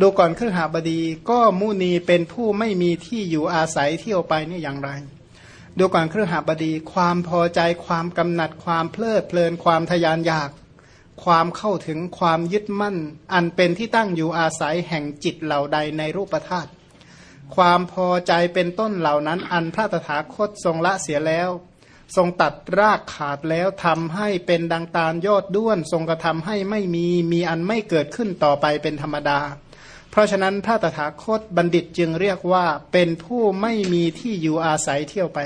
ดูก่อนเครือหาบดีก็มุนีเป็นผู้ไม่มีที่อยู่อาศัยเที่ยวไปนี่อย่างไร ดูก่อนเครือหาบดี ความพอใจความกำหนัดความเพลิดเพลินความทยานอยาก ความเข้าถึงความยึดมั่น อันเป็นที่ตั้งอยู่อาศัยแห่งจิตเหล่าใดในรูปธาตุความพอใจเป็นต้นเหล่านั้น อันพระตถาคตทรงละเสียแล้ว ทรงตัดรากขาดแล้วทำให้เป็นดังตาลยอดด้วน ทรงกระทำให้ไม่มีมีอันไม่เกิดขึ้นต่อไปเป็นธรรมดา เพราะฉะนั้นพระตถาคตบัณฑิตจึงเรียกว่าเป็นผู้ไม่มีที่อยู่อาศัยเที่ยวไป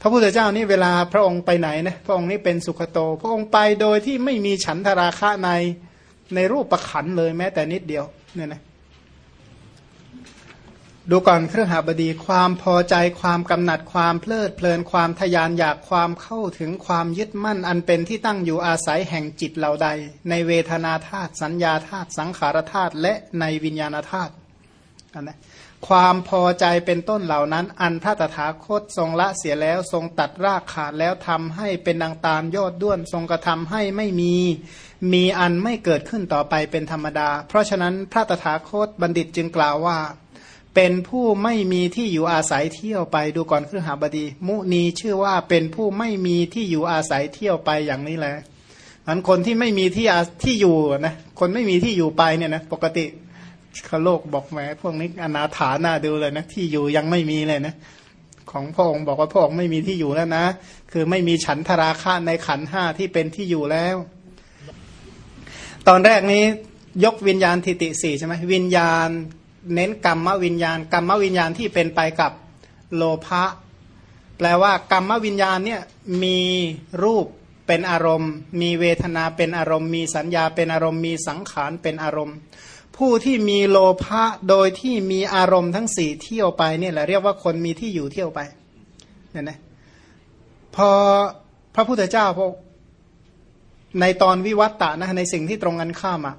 พระพุทธเจ้านี่เวลาพระองค์ไปไหนนะพระองค์นี่เป็นสุขโต พระองค์ไปโดยที่ไม่มีฉันทราคะในในรูปประขันเลยแม้แต่นิดเดียวเนี่ยนะ ดูก่อนเครื่องหาบดีความพอใจความกำหนัดความเพลิดเพลินความทยานอยากความเข้าถึงความยึดมั่น อันเป็นที่ตั้งอยู่อาศัยแห่งจิตเหล่าใด ในเวทนาธาตุสัญญาธาตุสังขารธาตุและในวิญญาณธาตุนะความพอใจเป็นต้นเหล่านั้น อันพระตถาคตทรงละเสียแล้วทรงตัดรากขาดแล้วทำให้เป็นดังตาลยอดด้วนทรงกระทำให้ไม่มี มีอันไม่เกิดขึ้นต่อไปเป็นธรรมดา เพราะฉะนั้นพระตถาคตบัณฑิตจึงกล่าวว่า เป็นผู้ไม่มีที่อยู่อาศัยเที่ยวไปดูก่อนคือหาบดี มุนีชื่อว่าเป็นผู้ไม่มีที่อยู่อาศัยเที่ยวไปอย่างนี้แหละอันคนที่ไม่มีที่ที่อยู่นะคนไม่มีที่อยู่ไปเนี่ยนะปกติเขาโลกบอกแหมพวกนี้อนาถาหน้าดูเลยนะที่อยู่ยังไม่มีเลยนะของพระองค์บอกว่าพระองค์ไม่มีที่อยู่แล้วนะ คือไม่มีฉันทราคะในขันห้าที่เป็นที่อยู่แล้ว ตอนแรกนี้ยกวิญญาณทิติสี่ใช่ไหมวิญญาณ เน้นกรรมวิญญาณ กรรมวิญญาณที่เป็นไปกับโลภะแปลว่ากรรมวิญญาณเนี่ยมีรูปเป็นอารมณ์ มีเวทนาเป็นอารมณ์ มีสัญญาเป็นอารมณ์ มีสังขารเป็นอารมณ์ ผู้ที่มีโลภะโดยที่มีอารมณ์ทั้งสี่เที่ยวไปเนี่ยแหละเรียกว่าคนมีที่อยู่เที่ยวไปเนี่ยนะพอพระพุทธเจ้าพในตอนวิวัตตะนะในสิ่งที่ตรงกันข้ามอะ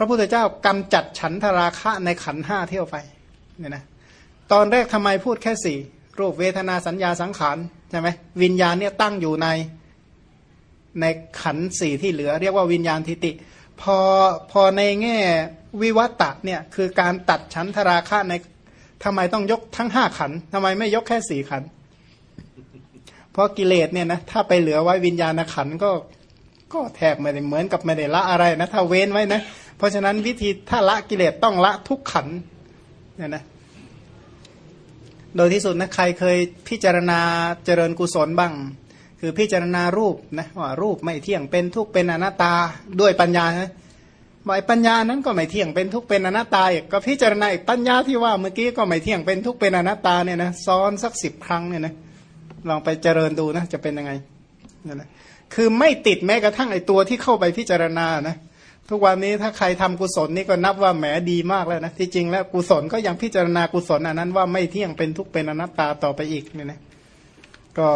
ระพุทธเจ้ากำจัดฉันทราคะในขันห้าเที่ยวไปเนี่ยนะตอนแรกทำไมพูดแค่สี่รูปเวทนาสัญญาสังขารใช่ไหมวิญญาณเนี่ยตั้งอยู่ในในขันสี่ที่เหลือ เรียกว่าวิญญาณทิติ พอพอในแง่วิวัตะเนี่ยคือการตัดฉันทราคะในทำไมต้องยกทั้งห้าขันทำไมไม่ยกแค่สี่ขัน เพราะกิเลสเนี่ยนะถ้าไปเหลือไว้วิญญาณขันก็ก็แทบไม่ได้เหมือนกับไม่ได้ละอะไรนะถ้าเว้นไว้นะ เพราะฉะนั้นวิธีถ้าละกิเลสต้องละทุกขันเนี่ยนะโดยที่สุดนะใครเคยพิจารณาเจริญกุศลบ้าง คือพิจารณารูปนะว่ารูปไม่เที่ยงเป็นทุกเป็นอนัตตาด้วยปัญญานะหมายปัญญานั้นก็ไม่เที่ยงเป็นทุกเป็นอนัตตาอีกก็พิจารณาอีกปัญญาที่ว่าเมื่อกี้ก็ไม่เที่ยงเป็นทุกเป็นอนัตตาเนี่ยนะซ้อนสักสิบครั้งเนี่ยนะลองไปเจริญดูนะจะเป็นยังไงเนี่ยนะคือไม่ติดแม้กระทั่งไอตัวที่เข้าไปพิจารณานะ ทุกวันนี้ถ้าใครทำกุศลนี่ก็นับว่าแหมดีมากแล้วนะที่จริงแล้วกุศลก็ยังพิจารณากุศลอันนั้นว่าไม่เที่ยงเป็นทุกเป็นอนัตตาต่อไปอีกเนี่ยนะก็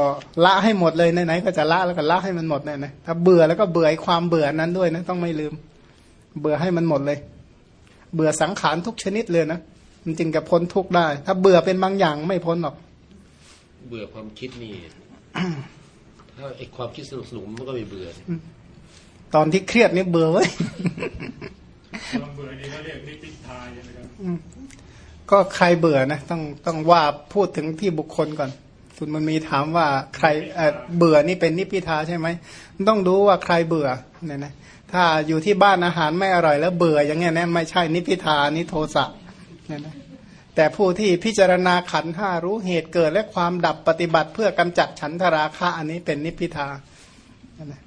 ละให้หมดเลยไหนๆก็จะละแล้วก็ละให้มันหมดเนี่ยนะถ้าเบื่อแล้วก็เบื่อความเบื่อนั้นด้วยนะต้องไม่ลืม เบื่อให้มันหมดเลย เบื่อสังขารทุกชนิดเลยนะมันจึงจะพ้นทุกได้ ถ้าเบื่อเป็นบางอย่างไม่พ้นหรอก เบื่อความคิดนี่ถ้าไอความคิดสนุกสนุกมันก็ไม่เบื่อ ตอนที่เครียดนี่เบื่อเว้ยเบื่อนี่เขาเรียกนิพิทาใช่ไหมครับก็ใครเบื่อนะต้องต้องว่าพูดถึงที่บุคคลก่อน คุณมันมีถามว่าใครเบื่อนี่เป็นนิพิทาใช่ไหมต้องดูว่าใครเบื่อเนี่ยนะถ้าอยู่ที่บ้านอาหารไม่อร่อยแล้วเบื่ออย่างเงี้ยนะไม่ใช่นิพิทานี่โทสะเนี่ยนะแต่ผู้ที่พิจารณาขันห้ารู้เหตุเกิดและความดับปฏิบัติเพื่อกำจัดฉันทราคะอันนี้เป็นนิพิทานะ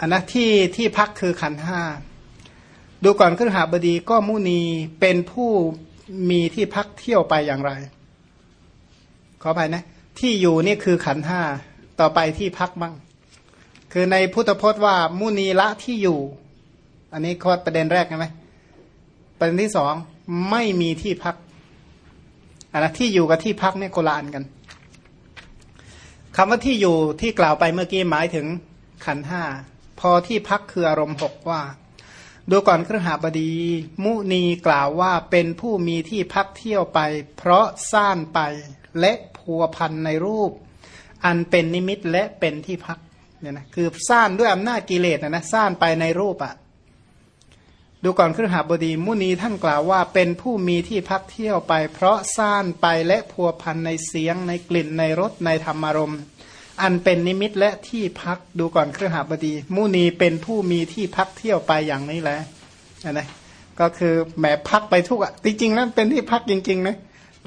อันนะที่ที่พักคือขันห้าดูก่อนขึ้นหาบดีก็มุนีเป็นผู้มีที่พักเที่ยวไปอย่างไร ขอไปนะ ที่อยู่นี่คือขันห้าต่อไปที่พักบ้างคือในพุทธพจน์ว่ามุนีละที่อยู่ อันนี้ข้อประเด็นแรกใช่ไหมประเด็นที่สองไม่มีที่พักอันนะที่อยู่กับที่พักเนี่ยโกลานกันคำว่าที่อยู่ที่กล่าวไปเมื่อกี้หมายถึงขันห้า พอที่พักคืออารมณ์หกว่า ดูก่อนเครือหาบดี มุนีกล่าวว่าเป็นผู้มีที่พักเที่ยวไป เพราะซ่านไปและพัวพันในรูป อันเป็นนิมิตและเป็นที่พักเนี่ยนะคือสร้างด้วยอำนาจกิเลสนะนะสร้างไปในรูปอะดูก่อนครหาบดีมุนีท่านกล่าวว่าเป็นผู้มีที่พักเที่ยวไป เพราะสร้างไปและพัวพันในเสียงในกลิ่นในรสในธรรมารมณ์ อันเป็นนิมิตและที่พักดูก่อนเครือหาบดีมุนีเป็นผู้มีที่พักเที่ยวไปอย่างนี้แหละนะก็คือแหมพักไปทุกอะจริงๆแล้วเป็นที่พักจริงๆนะ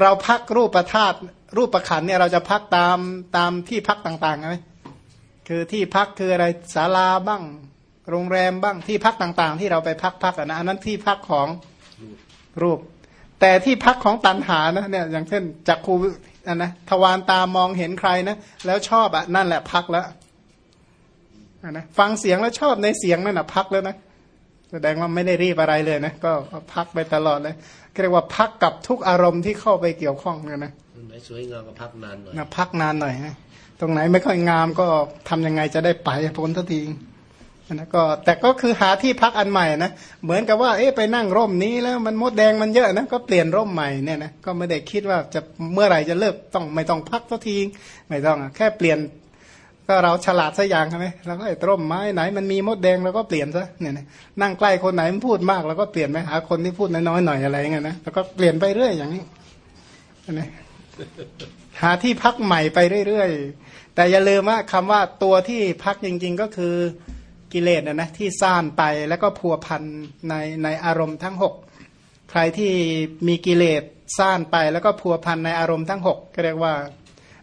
เราพักรูปประธาตรูปประขันเนี่ยเราจะพักตามตามที่พักต่างๆไหมคือที่พักคืออะไรศาลาบ้าง โรงแรมบ้างที่พักต่างๆ ที่เราไปพักพักนะอันนั้นที่พักของรูป แต่ที่พักของตันหานะเนี่ยอย่างเช่นจักคู อันนะทวารตามองเห็นใครนะแล้วชอบอะนั่นแหละพักแล้วนะฟังเสียงแล้วชอบในเสียงนั่นแหะพักแล้วนะแสดงว่าไม่ได้รีบอะไรเลยนะก็พักไปตลอดเลยเรียกว่าพักกับทุกอารมณ์ที่เข้าไปเกี่ยวข้องเนี่ยนะไหนสวยงามก็พักนานหน่อยนะพักนานหน่อยนะตรงไหนไม่ค่อยงามก็ทำยังไงจะได้ไปพ้นทันที นะก็แต่ก็คือหาที่พักอันใหม่นะเหมือนกับว่าเอ๊ะไปนั่งร่มนี้แล้วมันมดแดงมันเยอะนะก็เปลี่ยนร่มใหม่เนี่ยนะก็ไม่ได้คิดว่าจะเมื่อไหร่จะเลิกต้องไม่ต้องพักทันทีไม่ต้องแค่เปลี่ยน ก็เราฉลาดสัอย่างใช่ไหมเราก็ไอ้ร่มไม้ไหนมันมีมดแดงเราก็เปลี่ยนซะเนี่ยนั่งใกล้คนไหนมันพูดมากเราก็เปลี่ยนไปหาคนที่พูดน้อยๆหน่อยอะไรเงี้ยนะแล้วก็เปลี่ยนไปเรื่อยอย่างนี้นะหาที่พักใหม่ไปเรื่อยๆแต่อย่าลืมว่าคำว่าตัวที่พักจริง ๆ ก็คือ กิเลสนะนะที่ซ่านไปแล้วก็พัวพันในในอารมณ์ทั้งหกใครที่มีกิเลสซ่านไปแล้วก็พัวพันในอารมณ์ทั้งหกก็เรียกว่า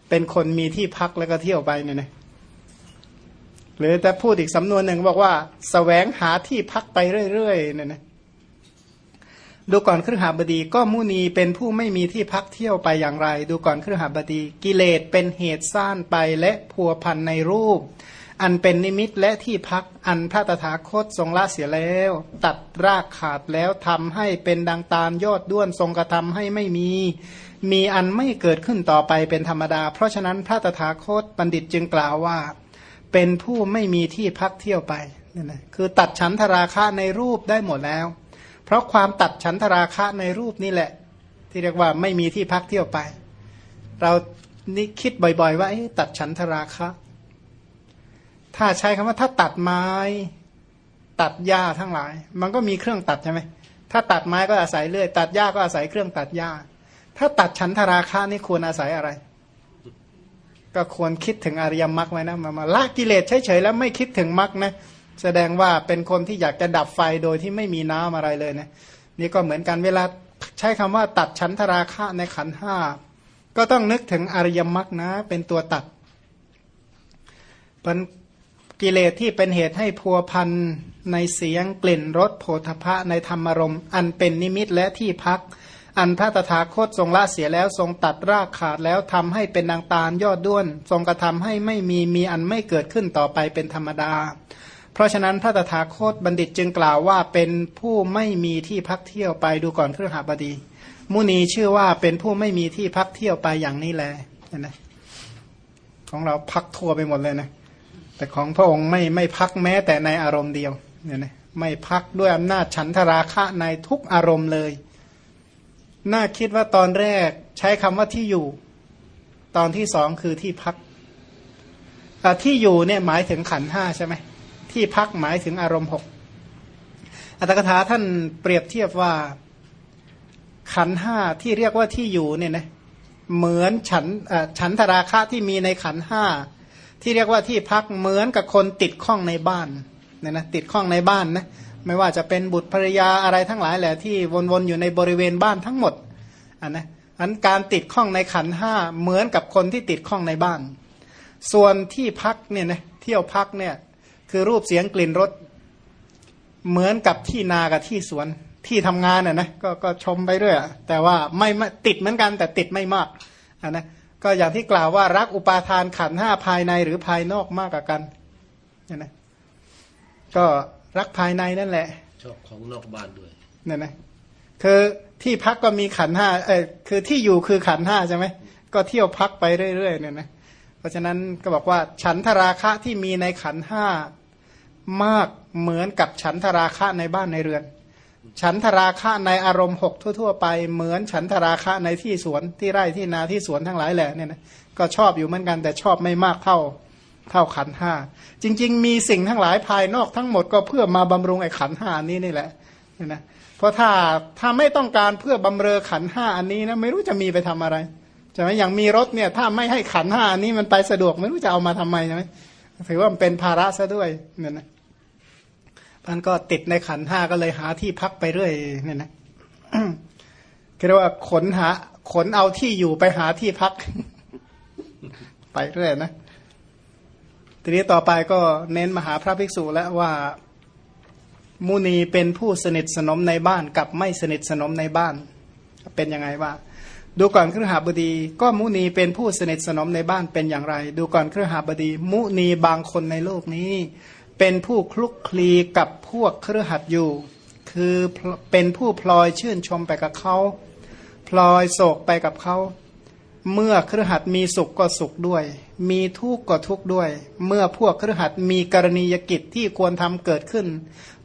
เป็นคนมีที่พักแล้วก็เที่ยวไปเนี่ยนะหรือจะพูดอีกสำนวนหนึ่งบอกว่าสแสวงหาที่พักไปเรื่อยๆเนี่ยนะดูก่อนครือหาบดีก็มุนีเป็นผู้ไม่มีที่พักเที่ยวไปอย่างไร ดูก่อนครือหาบดี กิเลสเป็นเหตุสร้างไปและพัวพันในรูป อันเป็นนิมิตและที่พักอันพระตถาคตทรงละเสียแล้ว ตัดรากขาดแล้วทำให้เป็นดังตาลยอดด้วนทรงกระทำให้ไม่มี มีอันไม่เกิดขึ้นต่อไปเป็นธรรมดา เพราะฉะนั้นพระตถาคตบัณฑิตจึงกล่าวว่า เป็นผู้ไม่มีที่พักเที่ยวไปนี่นะคือตัดฉันทราคะในรูปได้หมดแล้ว เพราะความตัดฉันทราคะในรูปนี่แหละ ที่เรียกว่าไม่มีที่พักเที่ยวไป เรานี่คิดบ่อย ๆ ว่าตัดฉันทราคะ ถ้าใช้คำว่าถ้าตัดไม้ ตัดหญ้าทั้งหลาย มันก็มีเครื่องตัดใช่ไหมถ้าตัดไม้ก็อาศัยเลื่อย ตัดหญ้าก็อาศัยเครื่องตัดหญ้า ถ้าตัดฉันทราคะนี่ควรอาศัยอะไร ก็ควรคิดถึงอริยมรรคไว้นะมามาละกิเลสเฉยๆแล้วไม่คิดถึงมรรคนะแสดงว่าเป็นคนที่อยากจะดับไฟโดยที่ไม่มีน้ำอะไรเลยนะนี่ก็เหมือนกันเวลาใช้คำว่า ตัดชั้นทราคะในขันห้าก็ต้องนึกถึงอริยมรรคนะ เป็นตัวตัดเป็น กิเลสที่เป็นเหตุให้พัวพันในเสียงกลิ่นรสโผฏฐะในธรรมรมอันเป็นนิมิตและที่พัก อันพระตถาคตทรงละเสียแล้วทรงตัดรากขาดแล้วทำให้เป็นนางตาลยอดด้วน ทรงกระทำให้ไม่มีมีอันไม่เกิดขึ้นต่อไปเป็นธรรมดา เพราะฉะนั้นพระตถาคตบัณฑิตจึงกล่าวว่าเป็นผู้ไม่มีที่พักเที่ยวไปดูก่อนเครือหาบดี มุนีชื่อว่าเป็นผู้ไม่มีที่พักเที่ยวไปอย่างนี้แหละนะของเราพักทั่วไปหมดเลยนะ แต่ของพระองค์ไม่ไม่พักแม้แต่ในอารมณ์เดียวเนี่ยนะไม่พักด้วยอำนาจฉันทราคะในทุกอารมณ์เลย น่าคิดว่าตอนแรกใช้คำว่าที่อยู่ ตอนที่สองคือที่พักที่อยู่เนี่ยหมายถึงขันห้าใช่ไหมที่พักหมายถึงอารมณ์หกอัตถกถาท่านเปรียบเทียบว่า ขันห้าที่เรียกว่าที่อยู่เนี่ยนะเหมือนฉันฉันทราคะที่มีในขันห้า ที่เรียกว่าที่พักเหมือนกับคนติดข้องในบ้านเนี่ยนะติดข้องในบ้านนะไม่ว่าจะเป็นบุตรภรยาอะไรทั้งหลายแหละที่วนๆอยู่ในบริเวณบ้านทั้งหมดอันนะอันการติดข้องในขันห้าเหมือนกับคนที่ติดข้องในบ้าน ส่วนที่พักเนี่ยนะเที่ยวพักเนี่ยคือรูปเสียงกลิ่นรสเหมือนกับที่นากับที่สวนที่ทำงานอะนะกก็ชมไปเรื่อยแต่ว่าไม่ติดเหมือนกันแต่ติดไม่มากอันนะ ก็อย่างที่กล่าวว่ารักอุปาทานขันห้าภายในหรือภายนอกมากกว่ากันนะก็รักภายในนั่นแหละ ชอบของนอกบ้านด้วยนั่นนะคือที่พักก็มีขันห้าเออคือที่อยู่คือขันห้าใช่ไหมก็เที่ยวพักไปเรื่อยๆเนี่ยนะเพราะฉะนั้นก็บอกว่าฉันทราคะที่มีในขันห้ามากเหมือนกับฉันทราคะในบ้านในเรือน ฉันทราคะในอารมณ์หกทั่ว ๆ ไปเหมือนฉันทราคะในที่สวนที่ไร่ที่นาที่สวนทั้งหลายแหละเนี่ยนะก็ชอบอยู่เหมือนกันแต่ชอบไม่มากเท่าเท่าขันห้าจริง ๆ มีสิ่งทั้งหลายภายนอกทั้งหมดก็เพื่อมาบำรุงไอ้ขันห้านี้นี่แหละเนี่ยนะเพราะถ้าถ้าไม่ต้องการเพื่อบำเรอขันห้าอันนี้นะไม่รู้จะมีไปทำอะไรใช่ไหมอย่างมีรถเนี่ยถ้าไม่ให้ขันห้าอันนี้มันไปสะดวกไม่รู้จะเอามาทำไมใช่ไหมถือว่ามันเป็นภาระซะด้วยเนี่ยนะ มันก็ติดในขันห้าก็เลยหาที่พักไปเรื่อยเนี่ยนะเรียกว่าขนหาขนเอาที่อยู่ไปหาที่พัก ไปเรื่อยนะทีนี้ต่อไปก็เน้นมหาพระภิกษุแล้วว่ามุนีเป็นผู้สนิทสนมในบ้านกับไม่สนิทสนมในบ้าน เป็นยังไงว่า ดูก่อนเครือหาบดี ก็มุนีเป็นผู้สนิทสนมในบ้านเป็นอย่างไร ดูก่อนเครือหาบดี มุนีบางคนในโลกนี้ เป็นผู้คลุกคลีกับพวกเครือหัดอยู่ คือเป็นผู้พลอยชื่นชมไปกับเขา พลอยโศกไปกับเขา เมื่อเครือหัดมีสุขก็สุขด้วย มีทุกข์ก็ทุกข์ด้วย เมื่อพวกเครือหัดมีกรณียกิจที่ควรทำเกิดขึ้น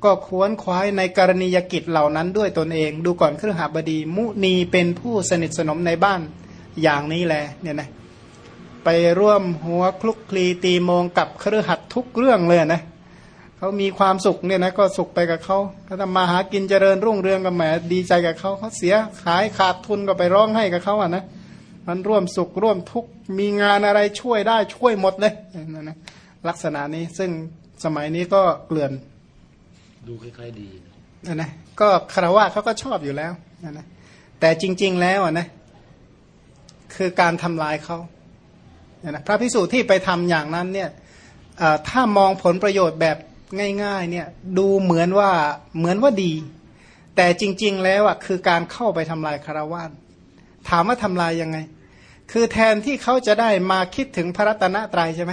ก็ควรควายในกรณียกิจเหล่านั้นด้วยตนเอง ดูก่อนเครือหัดบดี มุนีเป็นผู้สนิทสนมในบ้านอย่างนี้แหละเนี่ยนะไปร่วมหัวคลุกคลีตีมงกับเครือหัดทุกเรื่องเลยนะ เขามีความสุขเนี่ยนะก็สุขไปกับเขาเขาทำมาหากินเจริญรุ่งเรืองกับแหมดีใจกับเขาเขาเสียขายขาดทุนก็ไปร้องให้กับเขาอะนะมันร่วมสุขร่วมทุกข์มีงานอะไรช่วยได้ช่วยหมดเลยนะนะลักษณะนี้ซึ่งสมัยนี้ก็เกลื่อน ดูคล้ายๆดีนะนะก็คารวะเขาก็ชอบอยู่แล้วนะนะแต่จริง ๆ แล้วอะนะคือการทำลายเขานะพระพิสูจน์ที่ไปทำอย่างนั้นเนี่ยถ้ามองผลประโยชน์แบบ ง่ายๆเนี่ยดูเหมือนว่าเหมือนว่าดี แต่จริง ๆ แล้วอะคือการเข้าไปทำลายคารวะถามว่าทำลายยังไง คือแทนที่เขาจะได้มาคิดถึงพระรัตนตรัยใช่ไหม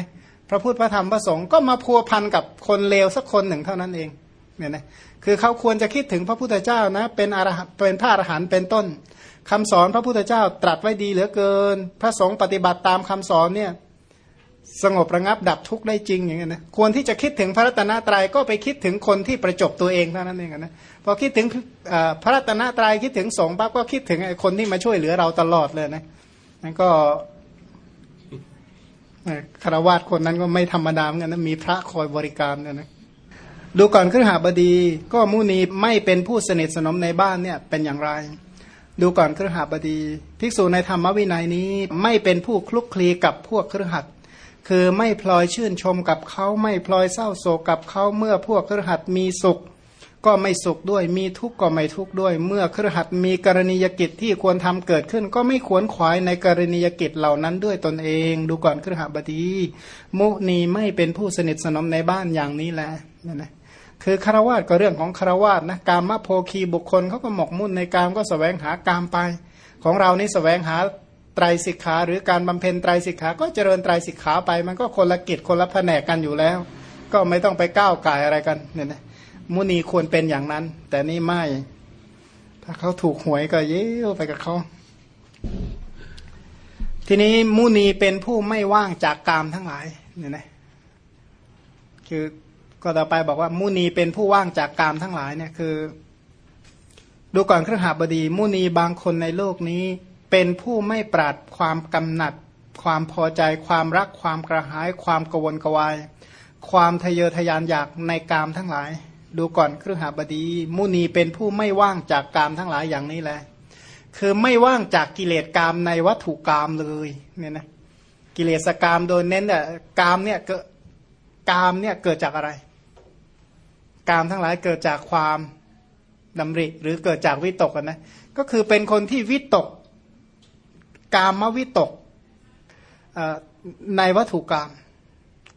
พระพุทธพระธรรมพระสงฆ์ก็มาพัวพันกับคนเลวสักคนหนึ่งเท่านั้นเองเนี่ยนะคือเขาควรจะคิดถึงพระพุทธเจ้านะเป็นอรหันเป็นพระอรหันต์เป็นต้นคำสอนพระพุทธเจ้าตรัสไว้ดีเหลือเกิน พระสงฆ์ปฏิบัติตามคำสอนเนี่ย สงบระงับดับทุกข์ได้จริงอย่างเงี้ยนะควรที่จะคิดถึงพระรัตนตรัยก็ไปคิดถึงคนที่ประจบตัวเองเท่านั้นเองนะพอคิดถึงพระรัตนตรัยคิดถึงสงฆ์ปั๊บก็คิดถึงไอ้คนที่มาช่วยเหลือเราตลอดเลยนะนั่นก็คารวาสคนนั้นก็ไม่ธรรมดาเหมือนกันนะมีพระคอยบริการเนี่ยนะดูก่อนขึ้นหาบดีก็มุนีไม่เป็นผู้สนิทสนมในบ้านเนี่ยเป็นอย่างไร ดูก่อนเครือหาบดี ภิกษุในธรรมวินัยนี้ไม่เป็นผู้คลุกคลีกับพวกเครือขัด คือไม่พลอยชื่นชมกับเขาไม่พลอยเศร้าโศกกับเขาเมื่อพวกเครือขัดมีสุข ก็ไม่สุขด้วยมีทุกข์ก็ไม่ทุกข์ด้วย เมื่อเครือขัดมีกรณียกิจที่ควรทำเกิดขึ้น ก็ไม่ควรขวายในกรณียกิจเหล่านั้นด้วยตนเอง ดูก่อนเครือขับดีมุนีไม่เป็นผู้สนิทสนมในบ้านอย่างนี้แหละนะนะคือคารวาสก็เรื่องของคารวาสนะกามโพคีบุคคลเขาก็หมกมุ่นในกามก็สแสวงหากามไป ของเรานี่สแสวงหา ไตรสิกขาหรือการบำเพ็ญไตรสิกขา ก็เจริญไตรสิกขาไป มันก็คนละกิจคนละแผนกกันอยู่แล้ว ก็ไม่ต้องไปก้าวไก่อะไรกันเนี่ยนะมุนีควรเป็นอย่างนั้น แต่นี่ไม่ ถ้าเขาถูกหวยก็เย้ไปกับเขาทีนี้มุนีเป็นผู้ไม่ว่างจากกามทั้งหลายเนี่ยนะคือก็ต่อไปบอกว่า มุนีเป็นผู้ว่างจากกามทั้งหลายเนี่ยคือ ดูก่อนเครื่องหาบดี มุนีบางคนในโลกนี้ เป็นผู้ไม่ปราดความกำหนัด ความพอใจ ความรักความกระหาย ความกวนกวาย ความทะเยอทะยานอยากในกามทั้งหลาย ดูก่อนเครือหาบดี มุนีเป็นผู้ไม่ว่างจากกามทั้งหลายอย่างนี้แหละคือไม่ว่างจากกิเลสกามในวัตถุกามเลยเนี่ยนะกิเลสกามโดยเน้นเนี่ยกามเนี่ยเกิดกามเนี่ยเกิดจากอะไร กามทั้งหลายเกิดจากความดำริหรือเกิดจากวิตกกันนะก็คือเป็นคนที่วิตก กามวิตกในวัตถุกรรม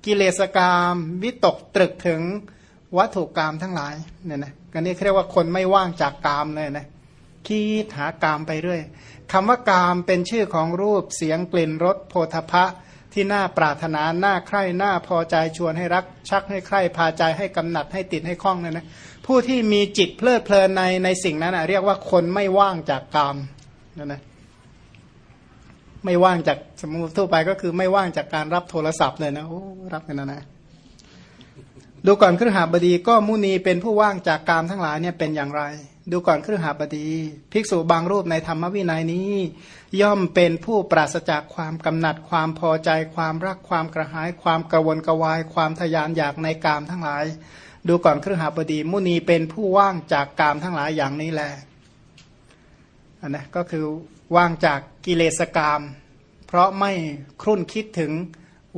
กิเลสกรรมวิตกตรึกถึงวัตถุกรรมทั้งหลายเนี่ยนะกันนี้เรียกว่าคนไม่ว่างจากกามเลยนะคิดหากามไปเรื่อยคำว่ากามเป็นชื่อของรูปเสียงกลิ่นรสโพธพะที่น่าปรารถนาน่าใคร่น่าพอใจชวนให้รัก ชักให้ใคร่พาใจให้กำหนัดให้ติดให้คล้องเนี่ยนะผู้ที่มีจิตเพลิดเพลินในในสิ่งนั้นนะเรียกว่าคนไม่ว่างจากกามนั่นนะ ไม่ว่างจากสมมติทั่วไปก็คือไม่ว่างจากการรับโทรศัพท์เลยนะโอ้รับกันนะนะดูก่อนครหาบดีก็มุนีเป็นผู้ว่างจากกามทั้งหลายเนี่ยเป็นอย่างไร ดูก่อนเครือหาบดี ภิกษุบางรูปในธรรมวินัยนี้ ย่อมเป็นผู้ปราศจากความกำหนัดความพอใจ ความรักความกระหาย ความกระวนกระวาย ความทยานอยากในกามทั้งหลาย ดูก่อนเครือหาบดีมุนีเป็นผู้ว่างจากกามทั้งหลายอย่างนี้แหละอันนะก็คือ วางจากกิเลสกามเพราะไม่ครุ่นคิดถึง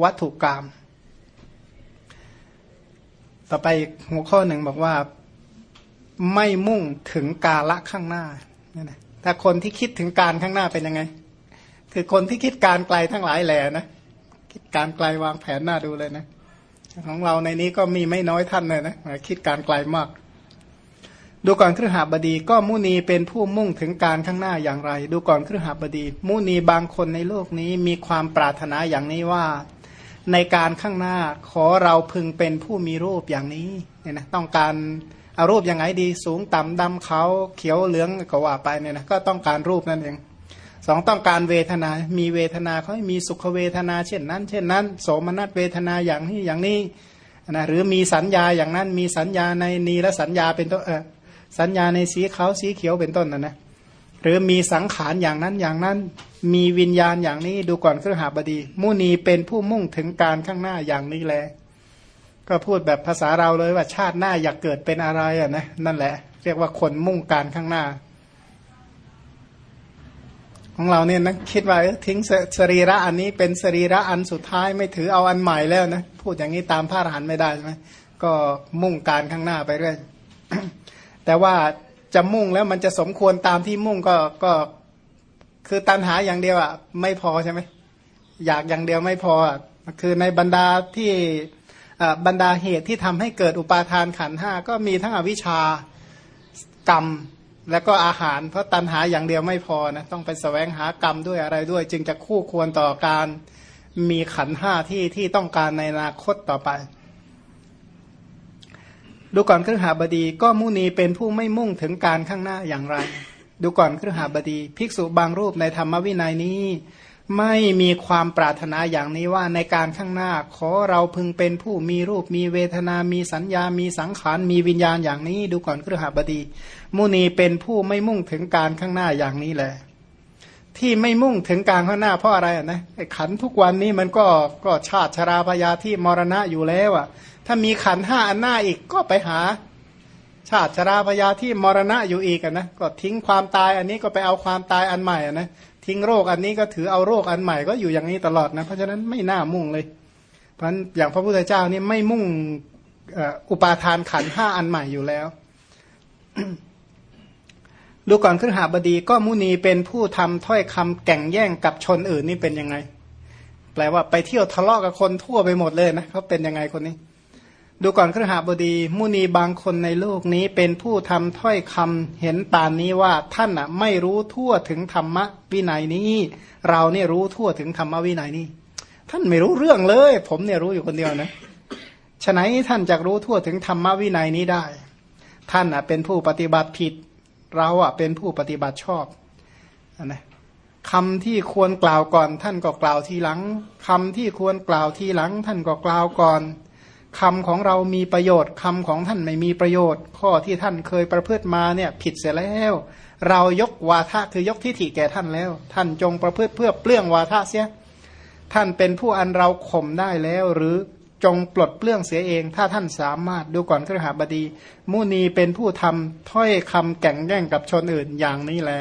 วัตถุกรรมต่อไปหัวข้อหนึ่งบอกว่าไม่มุ่งถึงกาละข้างหน้านี่นะถ้าคนที่คิดถึงการข้างหน้าเป็นยังไง คือคนที่คิดการไกลทั้งหลายแหล่นะคิดการไกลวางแผนหน้าดูเลยนะ ของเราในนี้ก็มีไม่น้อยท่านเลยนะคิดการไกลมาก ดูก่อนครหาบดีก็มุนีเป็นผู้มุ่งถึงการข้างหน้าอย่างไร ดูก่อนครหาบดี มุนีบางคนในโลกนี้มีความปรารถนาอย่างนี้ว่า ในการข้างหน้าขอเราพึงเป็นผู้มีรูปอย่างนี้เนี่ยนะต้องการเอารูปยังไงดี สูงต่ำดำเขาเขียวเหลืองก็ว่าไปเนี่ยนะก็ต้องการรูปนั่นเองสองต้องการเวทนา มีเวทนาเขาให้มีสุขเวทนา เช่นนั้น เช่นนั้น โสมนัสเวทนาอย่างนี้อย่างนี้นะหรือมีสัญญาอย่างนั้นมีสัญญาในนีและสัญญาเป็นต้นเออ สัญญาในสีขาวสีเขียวเป็นต้นนะนะหรือมีสังขารอย่างนั้นอย่างนั้น มีวิญญาณอย่างนี้ดูก่อนเครือหาบดี มุนีเป็นผู้มุ่งถึงการข้างหน้าอย่างนี้แล ก็พูดแบบภาษาเราเลยว่าชาติหน้าอยากเกิดเป็นอะไรอะนะนั่นแหละ เรียกว่าคนมุ่งการข้างหน้า ของเราเนี่ยนะคิดว่าทิ้งสรีระอันนี้เป็นสรีระอันสุดท้ายไม่ถือเอาอันใหม่แล้วนะพูดอย่างนี้ตามพระอรหันต์ไม่ได้ใช่ไหมก็มุ่งการข้างหน้าไปเรื่อย แต่ว่าจะมุ่งแล้วมันจะสมควรตามที่มุ่งก็ก็คือตันหาอย่างเดียวอะไม่พอใช่ไหมอยากอย่างเดียวไม่พอคือในบรรดาที่บรรดาเหตุที่ทำให้เกิดอุปาทานขันห้าก็มีทั้งอวิชากรรมแล้วก็อาหาร เพราะตันหาอย่างเดียวไม่พอนะต้องไปสแสวงหากรรมด้วยอะไรด้วย จึงจะคู่ควรต่อการมีขันห้าที่ที่ต้องการในอนาคตต่อไป ดูก่อนครหาบดี ก็มุนีเป็นผู้ไม่มุ่งถึงการข้างหน้าอย่างไร ดูก่อนครหาบดี ภิกษุบางรูปในธรรมวินัยนี้ ไม่มีความปรารถนาอย่างนี้ว่าในการข้างหน้า ขอเราพึงเป็นผู้มีรูปมีเวทนา มีสัญญา มีสังขาร มีวิญญาณอย่างนี้ ดูก่อนครหาบดี มุนีเป็นผู้ไม่มุ่งถึงการข้างหน้าอย่างนี้แหละที่ไม่มุ่งถึงการข้างหน้าเพราะอะไรนะไอ้ขันทุกวันนี้มันก็ก็ชาติชราพยาที่มรณะอยู่แล้วอะ ถ้ามีขันห้าอันหน้าอีกก็ไปหา ชาติชราพยาที่มรณะอยู่อีกนะก็ทิ้งความตายอันนี้ก็ไปเอาความตายอันใหม่นะทิ้งโรคอันนี้ก็ถือเอาโรคอันใหม่ก็อยู่อย่างนี้ตลอดนะเพราะฉะนั้นไม่น่ามุ่งเลย เพราะฉะนั้นอย่างพระพุทธเจ้านี่ไม่มุ่งอุปาทานขันห้าอันใหม่อยู่แล้วดูก่อนขึ้นหาบดีก็มุนีเป็นผู้ทำถ้อยคำแก่งแย่งกับชนอื่นนี่เป็นยังไง แปลว่าไปเที่ยวทะเลาะกับคนทั่วไปหมดเลยนะเขาเป็นยังไงคนนี้ ดูก่อนครหาบดี มุนีบางคนในโลกนี้เป็นผู้ทำถ้อยคำเห็นปานนี้ว่าท่านอะไม่รู้ทั่วถึงธรรมะวินัยนี้ เราเนี่ยรู้ทั่วถึงธรรมะวินัยนี้ ท่านไม่รู้เรื่องเลย ผมเนี่ยรู้อยู่คนเดียวนะฉะนั้นท่านจะรู้ทั่วถึงธรรมะวินัยนี้ได้ ท่านอะเป็นผู้ปฏิบัติผิด เราอะเป็นผู้ปฏิบัติชอบนะคำที่ควรกล่าวก่อน ท่านก็กล่าวทีหลังคำที่ควรกล่าวทีหลัง ท่านก็กล่าวก่อน คำของเรามีประโยชน์คำของท่านไม่มีประโยชน์ ข้อที่ท่านเคยประพฤติมาเนี่ยผิดเสียแล้ว เรายกวาทะคือยกทิฏฐิแก่ท่านแล้ว ท่านจงประพฤติเพื่อเปลื้องวาทะเสีย ท่านเป็นผู้อันเราข่มได้แล้ว หรือจงปลดเปลื้องเสียเอง ถ้าท่านสามารถดูก่อนครหาบดี มุนีเป็นผู้ทำถ้อยคำแก่งแย่งกับชนอื่นอย่างนี้แหละ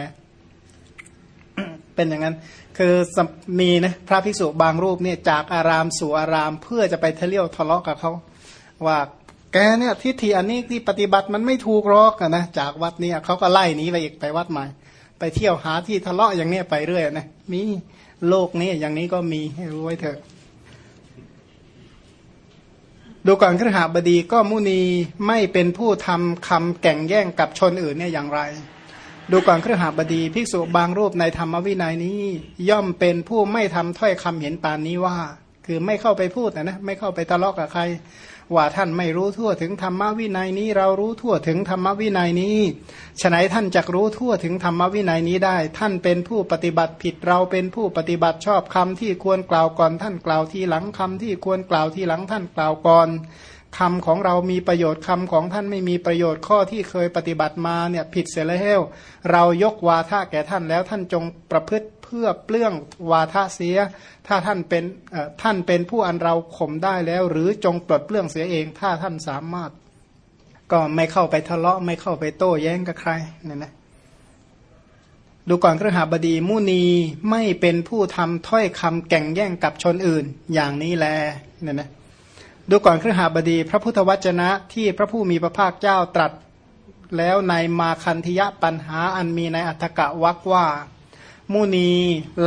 เป็นอย่างนั้น คือมีนะพระภิกษุบางรูปเนี่ยจากอารามสู่อาราม เพื่อจะไปทะเลี่ยวทะเลาะกับเขาว่าแกเนี่ยทิฏฐิอันนี้ที่ปฏิบัติมันไม่ถูกหรอกนะจากวัดนี้เขาก็ไล่นีไปอีกไปวัดใหม่ ไปเที่ยวหาที่ทะเลาะอย่างนี้ไปเรื่อยนะมีโลกนี้อย่างนี้ก็มีให้รู้ไว้เถอะดูก่อนขรหาบดีก็มุนีไม่เป็นผู้ทำคำแก่งแย่งกับชนอื่นเนี่ยอย่างไร ดูก่อนเครือหาบดีภิกษุบางรูปในธรรมวินัยนี้ ย่อมเป็นผู้ไม่ทำถ้อยคำเห็นปานนี้ว่า คือไม่เข้าไปพูดนะนะไม่เข้าไปทะเลาะกับใคร ว่าท่านไม่รู้ทั่วถึงธรรมวินัยนี้ เรารู้ทั่วถึงธรรมวินัยนี้ฉะนั้นท่านจะรู้ทั่วถึงธรรมวินัยนี้ได้ ท่านเป็นผู้ปฏิบัติผิดเราเป็นผู้ปฏิบัติชอบคำที่ควรกล่าวก่อนท่านกล่าวทีหลังคำที่ควรกล่าวทีหลังท่านกล่าวก่อน คำของเรามีประโยชน์คำของท่านไม่มีประโยชน์ข้อที่เคยปฏิบัติมาเนี่ยผิดเสียแล้วเรายกวาทะแก่ท่านแล้วท่านจงประพฤติเพื่อเปลื้องวาทะเสีย ถ้าท่านเป็นท่านเป็นผู้อันเราข่มได้แล้ว หรือจงปลดเปลื้องเสียเอง ถ้าท่านสามารถ ก็ไม่เข้าไปทะเลาะไม่เข้าไปโต้แย้งกับใครเนี่ยนะดูก่อนเครือหาบดีมุนีไม่เป็นผู้ทำถ้อยคำแก่งแย่งกับชนอื่น อย่างนี้แลเนี่ยนะ ดูก่อนเครือหาบดี พระพุทธวจนะที่พระผู้มีพระภาคเจ้าตรัสแล้วในมาคันธยปัญหาอันมีในอัตถกะวักว่า มุนี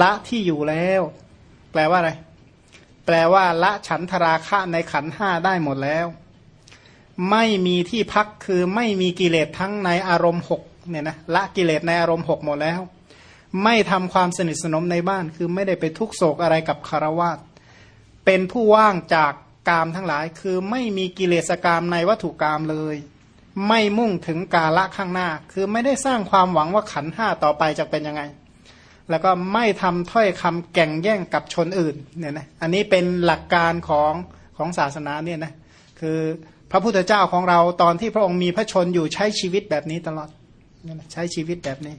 ละที่อยู่แล้ว แปลว่าอะไร แปลว่า ละฉันทราคะในขันห้าได้หมดแล้ว ไม่มีที่พักคือไม่มีกิเลสทั้งในอารมณ์หกเนี่ยนะละกิเลสในอารมณ์หกหมดแล้ว ไม่ทำความสนิทสนมในบ้านคือไม่ได้ไปทุกโศกอะไรกับคารวาสเป็นผู้ว่างจาก กามทั้งหลาย คือไม่มีกิเลสกามในวัตถุกามเลย ไม่มุ่งถึงกาละข้างหน้า คือไม่ได้สร้างความหวังว่าขันห้าต่อไปจะเป็นยังไง แล้วก็ไม่ทำถ้อยคำแก่งแย่งกับชนอื่นเนี่ยนะอันนี้เป็นหลักการของของศาสนาเนี่ยนะคือพระพุทธเจ้าของเราตอนที่พระองค์มีพระชนอยู่ใช้ชีวิตแบบนี้ตลอดใช้ชีวิตแบบนี้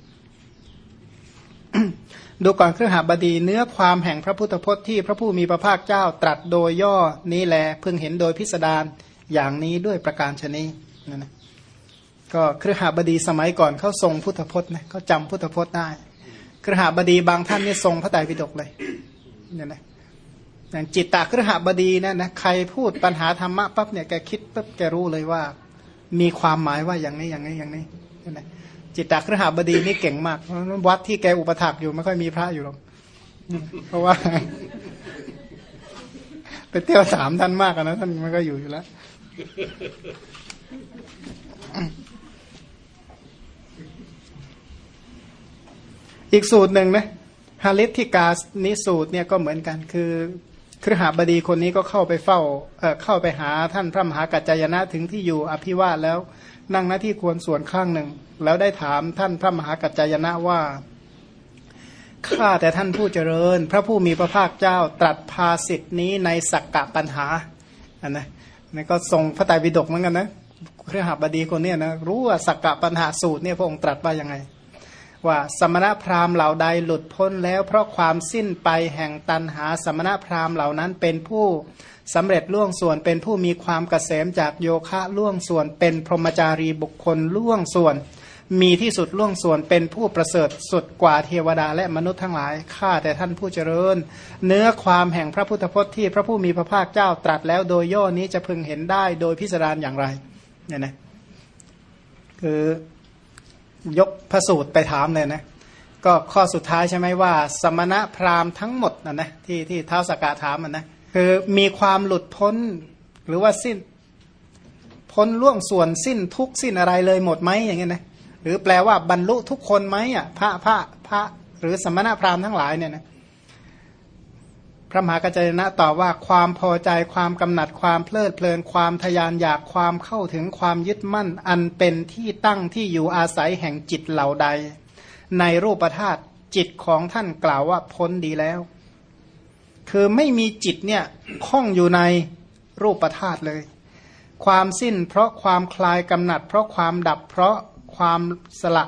ดูก่อนเครือหาบดีเนื้อความแห่งพระพุทธพจน์ที่พระผู้มีพระภาคเจ้าตรัสโดยย่อนี้แลเพิ่งเห็นโดยพิสดารอย่างนี้ด้วยประการชนีนั่นนะก็เครือหาบดีสมัยก่อนเขาทรงพุทธพจน์นะเขาจำพุทธพจน์ได้เครือหาบดีบางท่านนี่ทรงพระไตรปิฎกเลยเนี่ยนะอย่างจิตตะเครือหาบดีนะนะใครพูดปัญหาธรรมะปั๊บเนี่ยแกคิดปั๊บแกรู้เลยว่า มีความหมายว่าอย่างนี้อย่างนี้อย่างนี้นะ จิตตครหบดีนี่เก่งมาก วัดที่แกอุปถักอยู่ไม่ค่อยมีพระอยู่หรอกเพราะว่าไปเที่ยวถามท่านมากนะท่านมันก็อยู่อยู่แล้ว อีกสูตรหนึ่งนะฮาริทิกานิสูตรเนี่ยก็เหมือนกันคือครหบดีคนนี้ก็เข้าไปเฝ้าเเข้าไปหาท่านพระมหากัจจายนะถึงที่อยู่อภิวาสแล้ว นั่งหน้าที่ควรส่วนข้างหนึ่ง แล้วได้ถามท่านพระมหากัจจายนะว่าข้าแต่ท่านผู้เจริญ พระผู้มีพระภาคเจ้าตรัสภาสิทธินี้ในสักกะปัญหาอันนะนี่ก็ทรงพระไตรปิฎกเหมือนกันนะเครือหบดีคนนี้นะรู้ว่าสักกะปัญหาสูตรเนี่ยพระองค์ตรัสว่ายังไง ว่าสมณพราหมณ์เหล่าใดหลุดพ้นแล้ว เพราะความสิ้นไปแห่งตันหาสมณพราหมณ์เหล่านั้นเป็นผู้สำเร็จล่วงส่วนเป็นผู้มีความเกษมจากโยคะล่วงส่วนเป็นพรหมจารีบุคคลล่วงส่วน มีที่สุดล่วงส่วนเป็นผู้ประเสริฐสุดกว่าเทวดาและมนุษย์ทั้งหลายข้าแต่ท่านผู้เจริญ เนื้อความแห่งพระพุทธพจน์ที่พระผู้มีพระภาคเจ้าตรัสแล้วโดยย่อนี้จะพึงเห็นได้โดยพิสดารอย่างไรเนี่ยนะคือยกพระสูตรไปถามเลยนะก็ข้อสุดท้ายใช่ไหมว่า สมณะพราหมณ์ทั้งหมดนะนะที่ที่เท้าสกกาถามมันนะคือมีความหลุดพ้นหรือว่าสิ้นพ้นล่วงส่วนสิ้นทุกสิ้นอะไรเลยหมดไหมอย่างเงี้ยนะ หรือแปลว่าบรรลุทุกคนไหมอะพระพระพระหรือสมณพราหมณ์ทั้งหลายเนี่ยนะพระมหากัจจยนะตอบว่าความพอใจความกำหนัดความเพลิดเพลินความทยานอยากความเข้าถึงความยึดมั่น อันเป็นที่ตั้งที่อยู่อาศัยแห่งจิตเหล่าใด ในรูปธาตุจิตของท่านกล่าวว่าพ้นดีแล้ว คือไม่มีจิตเนี่ยคล้องอยู่ในรูปธาตุเลย ความสิ้นเพราะความคลายกำหนัด เพราะความดับเพราะ ความสละ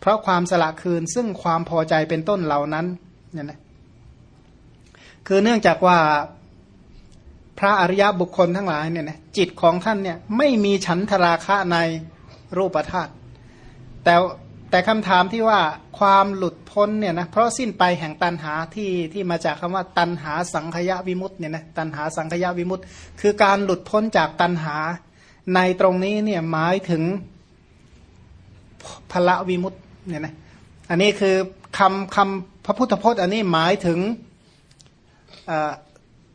เพราะความสละคืนซึ่งความพอใจเป็นต้นเหล่านั้นเนี่ยนะคือเนื่องจากว่าพระอริยบุคคลทั้งหลายเนี่ยนะจิตของท่านเนี่ยไม่มีฉันทราคะในรูปธาตุแต่แต่คำถามที่ว่าความหลุดพ้นเนี่ยนะเพราะสิ้นไปแห่งตันหาที่ที่มาจากคำว่าตันหาสังขยะวิมุตต์เนี่ยนะตันหาสังขยะวิมุตต์คือการหลุดพ้นจากตันหาในตรงนี้เนี่ยหมายถึง พละวิมุตต์เนี่ยนะอันนี้คือคำคำพระพุทธพจน์อันนี้หมายถึง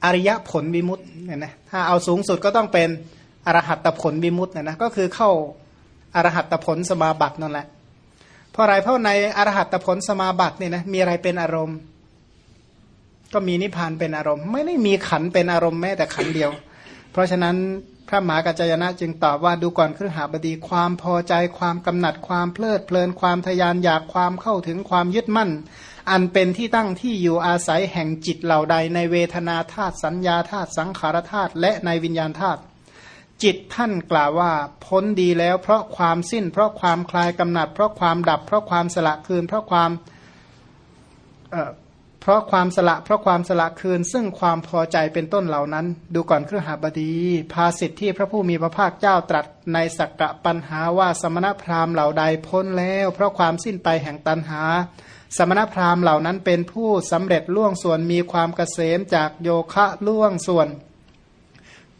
อริยผลวิมุตต์เนี่ยนะถ้าเอาสูงสุดก็ต้องเป็นอรหัตผลวิมุตต์เนี่ยนะก็คือเข้าอรหัตผลสมาบัตินั่นแหละเพราะอะไรเพราะในอรหัตผลสมาบัติเนี่ยนะมีอะไรเป็นอารมณ์ ก็มีนิพพานเป็นอารมณ์ ไม่ได้มีขันเป็นอารมณ์แม้แต่ขันเดียว เพราะฉะนั้น พระมหากัจจยนะจึงตอบว่าดูก่อนครหาบดีความพอใจความกำหนัดความเพลิดเพลินความทยานอยากความเข้าถึงความยึดมั่น อันเป็นที่ตั้งที่อยู่อาศัยแห่งจิตเหล่าใด ในเวทนาธาตุสัญญาธาตุสังขารธาตุและในวิญญาณธาตุจิตท่านกล่าวว่าพ้นดีแล้ว เพราะความสิ้น เพราะความคลายกำหนัด เพราะความดับ เพราะความสละคืน เพราะความ เพราะความสละเพราะความสละคืน ซึ่งความพอใจเป็นต้นเหล่านั้น ดูก่อนเครือหาบดี ภาสิทธิที่พระผู้มีพระภาคเจ้าตรัสในสักกะปัญหาว่าสมณพราหมณ์เหล่าใดพ้นแล้ว เพราะความสิ้นไปแห่งตันหา สมณพราหมณ์เหล่านั้นเป็นผู้สำเร็จล่วงส่วนมีความเกษมจากโยคะล่วงส่วน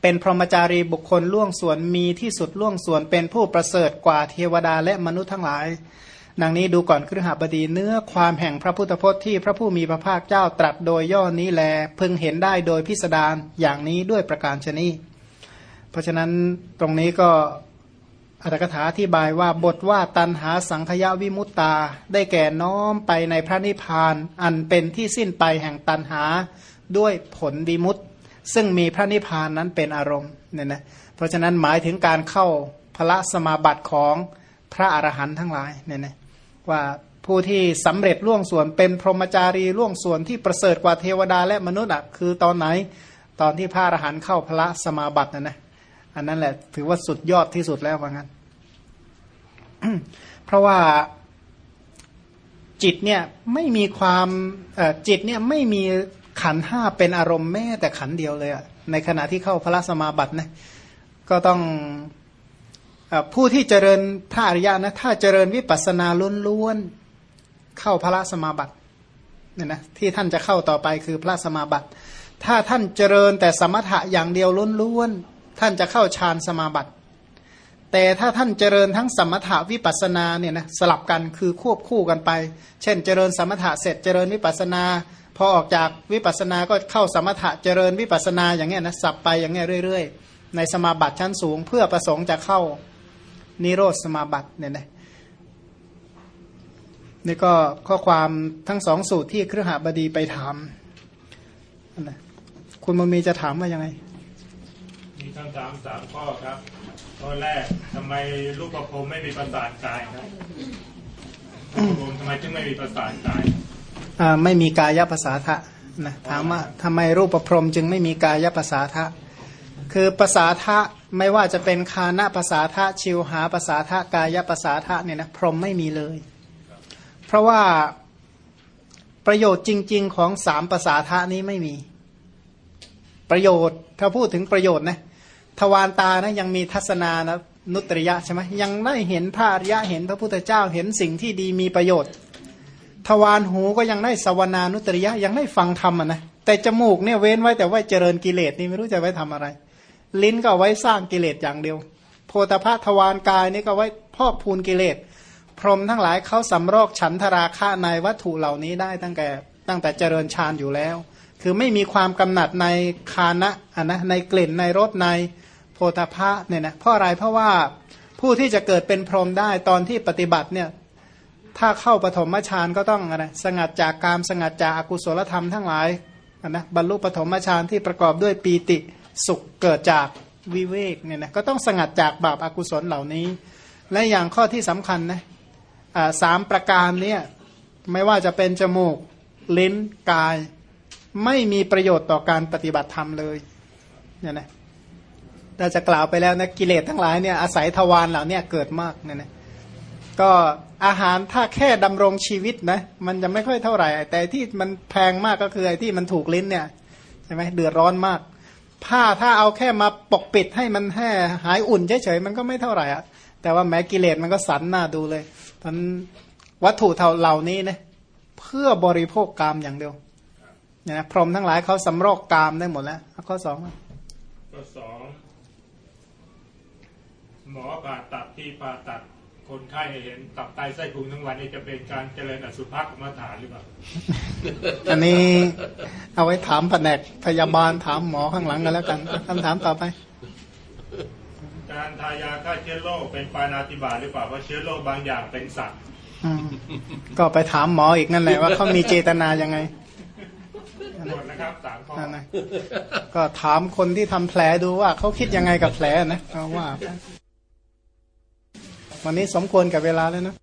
เป็นพรหมจารีบุคคลล่วงส่วนมีที่สุดล่วงส่วนเป็นผู้ประเสริฐกว่าเทวดาและมนุษย์ทั้งหลาย ดังนี้ดูก่อนครหบดีเนื้อความแห่งพระพุทธพจน์ที่พระผู้มีพระภาคเจ้าตรัสโดยย่อนี้แลพึงเห็นได้โดยพิสดารอย่างนี้ด้วยประการชนีเพราะฉะนั้นตรงนี้ก็อัตถกถาอธิบายว่าบทว่าตันหาสังขยาวิมุตตา ได้แก่น้อมไปในพระนิพพาน อันเป็นที่สิ้นไปแห่งตันหาด้วยผลวิมุตตซึ่งมีพระนิพพานนั้นเป็นอารมณ์เนี่ยนะเพราะฉะนั้นหมายถึงการเข้าพระสมาบัติของพระอรหันต์ทั้งหลายเนี่ยนะ ว่าผู้ที่สำเร็จล่วงส่วนเป็นพรหมจารีล่วงส่วนที่ประเสริฐกว่าเทวดาและมนุษย์อะคือตอนไหนตอนที่พระอรหันต์เข้าพระสมาบัตินะนะอันนั้นแหละถือว่าสุดยอดที่สุดแล้วว่างั้น เพราะว่าจิตเนี่ยไม่มีความจิตเนี่ยไม่มีขันห้าเป็นอารมณ์แม้แต่ขันเดียวเลยอะในขณะที่เข้าพระสมาบัตินะก็ต้อง ผู้ที่เจริญพระอริยะนะถ้าเจริญวิปัสสนาล้วนๆเข้าพระสมาบัติเนี่ยนะที่ท่านจะเข้าต่อไปคือพระสมาบัติ ถ้าท่านเจริญแต่สมถะอย่างเดียวล้วนๆท่านจะเข้าฌานสมาบัติ แต่ถ้าท่านเจริญทั้งสมถะวิปัสนาเนี่ยนะสลับกันคือควบคู่กันไป เช่น เจริญสมถะเสร็จเจริญวิปัสนา พอออกจากวิปัสนาก็เข้าสมถะเจริญวิปัสสนาอย่างเงี้ยนะสับไปอย่างเงี้ยเรื่อย ๆ ในสมาบัติชั้นสูงเพื่อประสงค์จะเข้า นิโรธสมาบัติเนี่ยนะนี่ก็ข้อความทั้งสองสูตรที่เครือหาบดีไปถามนะคุณมุมีจะถามว่ายังไง มีคำถามสามข้อครับ ข้อแรกทำไมรูปประพรมไม่มีประสาทกายครับรูปประพรมทำไมจึงไม่มีประสาทกายไม่มีกายภาษาทะนะถามว่าทำไมรูปประพรมจึงไม่มีกายภาษาทะ คือภาษาทะไม่ว่าจะเป็นคานะภาษาทะชิวหาภาษาทะกายภาษาทะเนี่ยนะพรหมไม่มีเลย เพราะว่าประโยชน์จริง ๆ ของสามภาษาทะนี้ไม่มี ประโยชน์ถ้าพูดถึงประโยชน์นะทวารตานะยังมีทัศนานะนุตริยะใช่ไหมยังได้เห็นพระอริยะเห็นพระพุทธเจ้าเห็นสิ่งที่ดีมีประโยชน์ ทวารหูก็ยังได้สวนานุตริยะยังได้ฟังธรรมนะแต่จมูกเนี่ยเว้นไว้แต่ว่าเจริญกิเลสนี่ไม่รู้จะไว้ทำอะไร ลิ้นก็ไว้สร้างกิเลสอย่างเดียว โพธพาทวารกายนี่ก็ไว้พอกพูนกิเลส พรหมทั้งหลายเขาสำรอกฉันทราคะในวัตถุเหล่านี้ได้ตั้งแต่ตั้งแต่เจริญฌานอยู่แล้ว คือไม่มีความกำหนัดในคานะอะนะในกลิ่นในรสในโพธพะเนี่ยนะเพราะอะไรเพราะว่าผู้ที่จะเกิดเป็นพรหมได้ตอนที่ปฏิบัติเนี่ยถ้าเข้าปฐมฌานก็ต้องอะไรสงัดจากกามสงัดจากอากุศลธรรมทั้งหลายนะบรรลุปฐมฌานที่ประกอบด้วยปีติ สุขเกิดจากวิเวกเนี่ยนะก็ต้องสงัดจากบาปอากุศลเหล่านี้ และอย่างข้อที่สำคัญนะสามประการเนี่ยไม่ว่าจะเป็นจมูกลิ้นกาย ไม่มีประโยชน์ต่อการปฏิบัติธรรมเลยเนี่ยนะเราจะกล่าวไปแล้วนะกิเลสทั้งหลายเนี่ยอาศัยทวารเหล่านี้เกิดมากเนี่ยนะก็อาหารถ้าแค่ดำรงชีวิตนะมันจะไม่ค่อยเท่าไหร่ แต่ที่มันแพงมากก็คือไอ้ที่มันถูกลิ้นเนี่ยใช่ไหมเดือดร้อนมาก ผ้าถ้าเอาแค่มาปกปิดให้มันแห้หายอุ่นเฉยๆมันก็ไม่เท่าไหร่อะแต่ว่าแม้กิเลสมันก็สันหน้าดูเลยทันวัตถุเท่าเหล่านี้นะเพื่อบริโภคกามอย่างเดียวเนี่ยนะพรหมทั้งหลายเขาสำรอกกามได้หมดแล้วข้อสองข้อสองหมอผ่าตัดที่ผ่าตัด คนไข้เห็นตับไตไส้พุงทั้งวันนี้จะเป็นการเจริญอสุภะกรรมฐานหรือเปล่า อันนี้เอาไว้ถามแผนกพยาบาลถามหมอข้างหลังกันแล้วกันคำถามต่อไป การทายาฆ่าเชื้อโรคเป็นปานาติบาตหรือเปล่าเพราะเชื้อโรคบางอย่างเป็นสัตว์อืมก็ไปถามหมออีกนั่นแหละว่าเขามีเจตนายังไงหมดนะครับสามข้อนั่นนะก็ถามคนที่ทำแผลดูว่าเขาคิดยังไงกับแผลนะเอาว่า วันนี้สมควรกับเวลาแล้วนะ